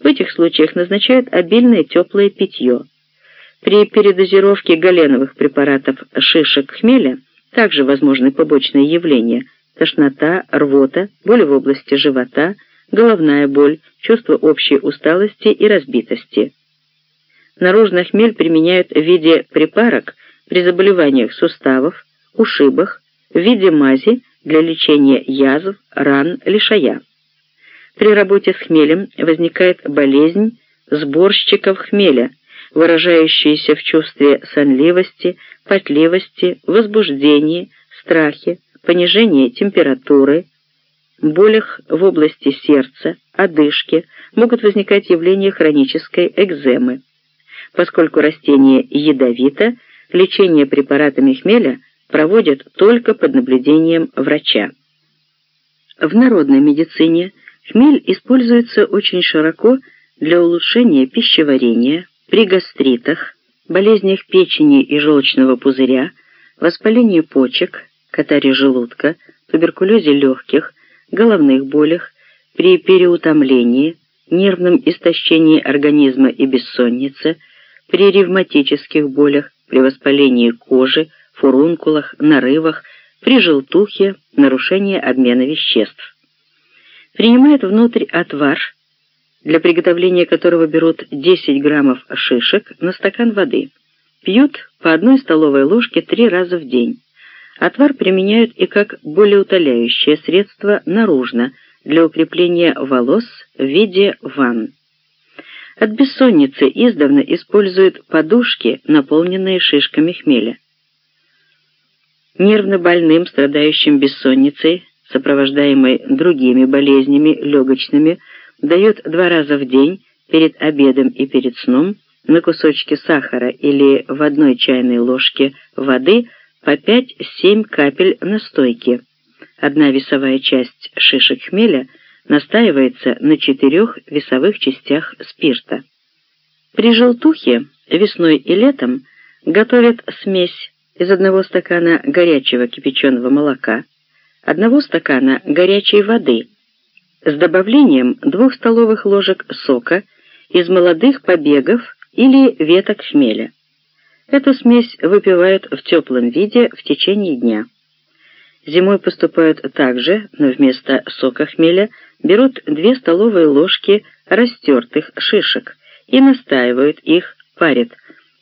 В этих случаях назначают обильное теплое питье. При передозировке галеновых препаратов шишек хмеля также возможны побочные явления – тошнота, рвота, боль в области живота, головная боль, чувство общей усталости и разбитости. Наружный хмель применяют в виде припарок при заболеваниях суставов, ушибах, в виде мази для лечения язв, ран, лишая. При работе с хмелем возникает болезнь сборщиков хмеля, выражающаяся в чувстве сонливости, потливости, возбуждении, страхе, понижении температуры, болях в области сердца, одышке, могут возникать явления хронической экземы. Поскольку растение ядовито, лечение препаратами хмеля проводят только под наблюдением врача. В народной медицине хмель используется очень широко для улучшения пищеварения, при гастритах, болезнях печени и желчного пузыря, воспалении почек, катаре желудка, туберкулезе легких, головных болях, при переутомлении, нервном истощении организма и бессоннице, при ревматических болях, при воспалении кожи, фурункулах, нарывах, при желтухе, нарушении обмена веществ. Принимают внутрь отвар, для приготовления которого берут 10 граммов шишек на стакан воды. Пьют по одной столовой ложке три раза в день. Отвар применяют и как болеутоляющее средство наружно для укрепления волос в виде ванн. От бессонницы издавна используют подушки, наполненные шишками хмеля. Нервно больным, страдающим бессонницей, сопровождаемой другими болезнями легочными, дают два раза в день, перед обедом и перед сном, на кусочке сахара или в одной чайной ложке воды по 5-7 капель настойки. Одна весовая часть шишек хмеля настаивается на четырех весовых частях спирта. При желтухе весной и летом готовят смесь из одного стакана горячего кипяченого молока, одного стакана горячей воды с добавлением двух столовых ложек сока из молодых побегов или веток хмеля. Эту смесь выпивают в теплом виде в течение дня. Зимой поступают так же, но вместо сока хмеля берут две столовые ложки растертых шишек и настаивают их, парят,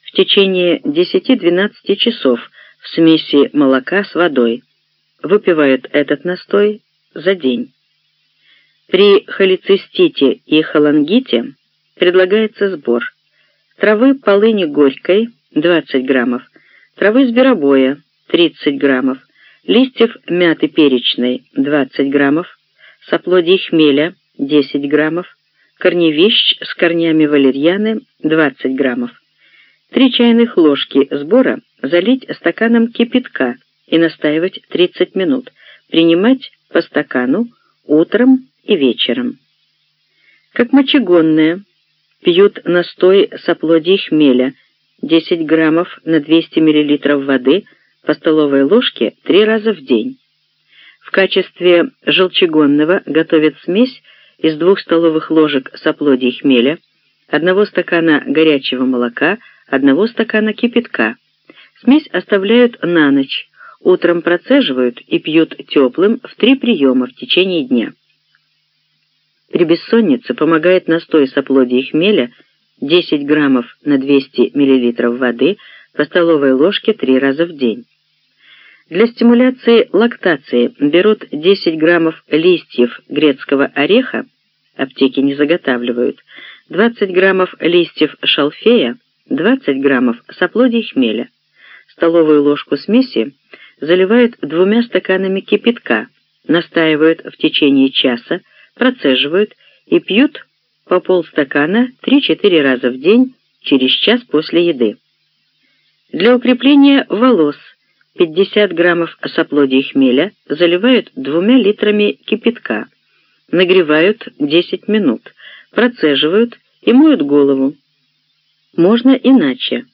в течение 10-12 часов в смеси молока с водой. Выпивают этот настой за день. При холецистите и холангите предлагается сбор травы полыни горькой 20 граммов, травы зверобоя 30 граммов, листьев мяты перечной 20 граммов, соплодий хмеля 10 граммов, корневищ с корнями валерьяны 20 граммов. Три чайных ложки сбора залить стаканом кипятка и настаивать 30 минут. Принимать по стакану утром и вечером. Как мочегонные, пьют настой соплодий хмеля 10 граммов на 200 миллилитров воды по столовой ложке три раза в день. В качестве желчегонного готовят смесь из двух столовых ложек соплодий хмеля, одного стакана горячего молока, одного стакана кипятка. Смесь оставляют на ночь, утром процеживают и пьют теплым в три приема в течение дня. При бессоннице помогает настой соплодий хмеля 10 граммов на 200 миллилитров воды по столовой ложке три раза в день. Для стимуляции лактации берут 10 граммов листьев грецкого ореха, аптеки не заготавливают, 20 граммов листьев шалфея, 20 граммов соплодий хмеля. Столовую ложку смеси заливают двумя стаканами кипятка, настаивают в течение часа, процеживают и пьют по полстакана 3-4 раза в день через час после еды. Для укрепления волос 50 граммов соплодий хмеля заливают двумя литрами кипятка, нагревают 10 минут, процеживают и моют голову. Можно иначе.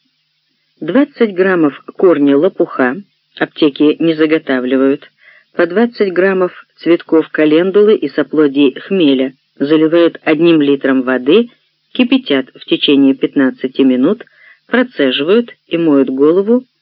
20 граммов корня лопуха, аптеки не заготавливают, по 20 граммов цветков календулы и соплодий хмеля заливают одним литром воды, кипятят в течение 15 минут, процеживают и моют голову